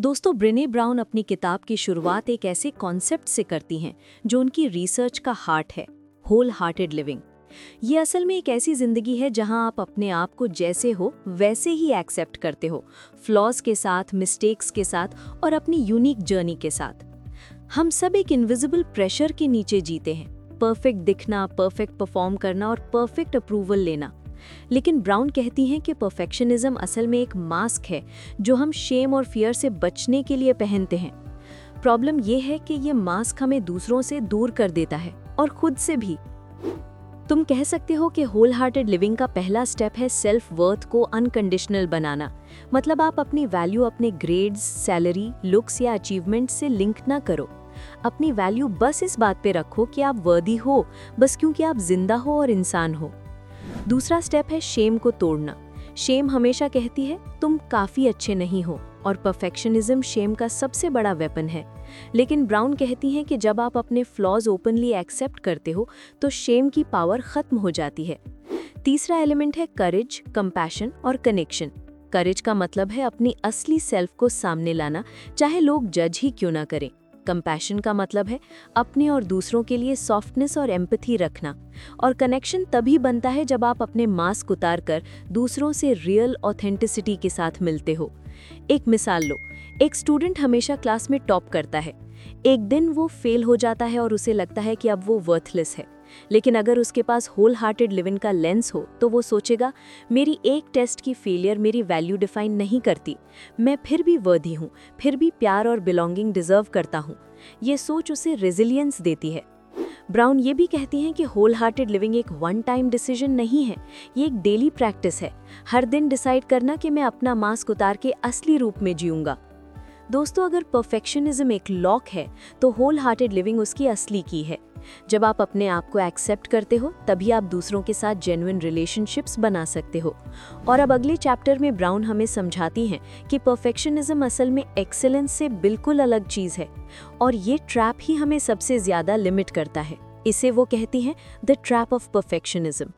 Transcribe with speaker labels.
Speaker 1: दोस्तों, ब्रिने ब्राउन अपनी किताब की शुरुआत एक ऐसे कॉन्सेप्ट से करती हैं, जो उनकी रिसर्च का हार्ट है होल हार्टेड लिविंग ये असल में एक ऐसी ज़िंदगी है, जहाँ आप अपने आप को जैसे हो, वैसे ही एक्सेप्ट करते हो फ्लॉज के साथ मिस्टेक्स के साथ और अपनी यूनिक जर्नी के साथ। हम सब एक इनविजिबल प्रेशर के नीचे जीते हैं परफेक्ट दिखना परफेक्ट परफॉर्म करना और परफेक्ट अप्रूवल लेना। लेकिन ब्राउन कहती हैं कि परफेक्शनिज्म असल में एक मास्क है, जो हम शेम और फियर से बचने के लिए पहनते हैं। प्रॉब्लम ये है कि ये मास्क हमें दूसरों से दूर कर देता है, और खुद से भी। तुम कह सकते हो कि होल हार्टेड लिविंग का पहला स्टेप है सेल्फ वर्थ को अनकंडीशनल बनाना। मतलब आप अपनी वैल्यू अपने ग्रेड्स सैलरी लुक्स या अचीवमेंट से लिंक ना करो। अपनी वैल्यू बस इस बात पे रखो कि आप वर्दी हो, बस क्योंकि आप ज़िंदा हो और इंसान हो। दूसरा स्टेप है शेम को तोड़ना। शेम हमेशा कहती है, तुम काफ़ी अच्छे नहीं हो। और परफेक्शनिज्म शेम का सबसे बड़ा वेपन है। लेकिन ब्राउन कहती हैं कि जब आप अपने फ्लॉज ओपनली एक्सेप्ट करते हो तो शेम की पावर खत्म हो जाती है। तीसरा एलिमेंट है करेज कंपैशन और कनेक्शन करेज का मतलब है अपनी असली सेल्फ को सामने लाना, चाहे लोग जज ही क्यों ना करें। कंपैशन का मतलब है अपने और दूसरों के लिए सॉफ्टनेस और एम्पथी रखना। और कनेक्शन तभी बनता है जब आप अपने मास्क उतार कर दूसरों से रियल ऑथेंटिसिटी के साथ मिलते हो। एक मिसाल लो, एक स्टूडेंट हमेशा क्लास में टॉप करता है। एक दिन वो फेल हो जाता है और उसे लगता है कि अब वो वर्थलेस है। लेकिन अगर उसके पास होल हार्टेड लिविंग का लेंस हो तो वो सोचेगा, मेरी एक टेस्ट की फेलियर मेरी वैल्यू डिफाइन नहीं करती। मैं फिर भी वर्दी हूँ, फिर भी प्यार और बिलोंगिंग डिजर्व करता हूँ। ये सोच उसे रेजिलियंस देती है। ब्राउन ये भी कहती हैं कि होल हार्टेड लिविंग एक वन टाइम डिसीज़न नहीं है, ये एक डेली प्रैक्टिस है। हर दिन डिसाइड करना कि मैं अपना मास्क उतार के असली रूप में जीऊँगा। दोस्तों, अगर परफेक्शनिज्म एक लॉक है तो होल हार्टेड लिविंग उसकी असली की है। जब आप अपने आप को एक्सेप्ट करते हो, तभी आप दूसरों के साथ जेन्युइन रिलेशनशिप्स बना सकते हो। और अब अगले चैप्टर में ब्राउन हमें समझाती हैं कि परफेक्शनिज्म असल में एक्सेलेंस से बिल्कुल अलग चीज़ है, और ये ट्रैप ही हमें सबसे ज़्यादा लिमिट करता है। इसे वो कहती हैं द ट्रैप ऑफ़ परफेक्शनिज्म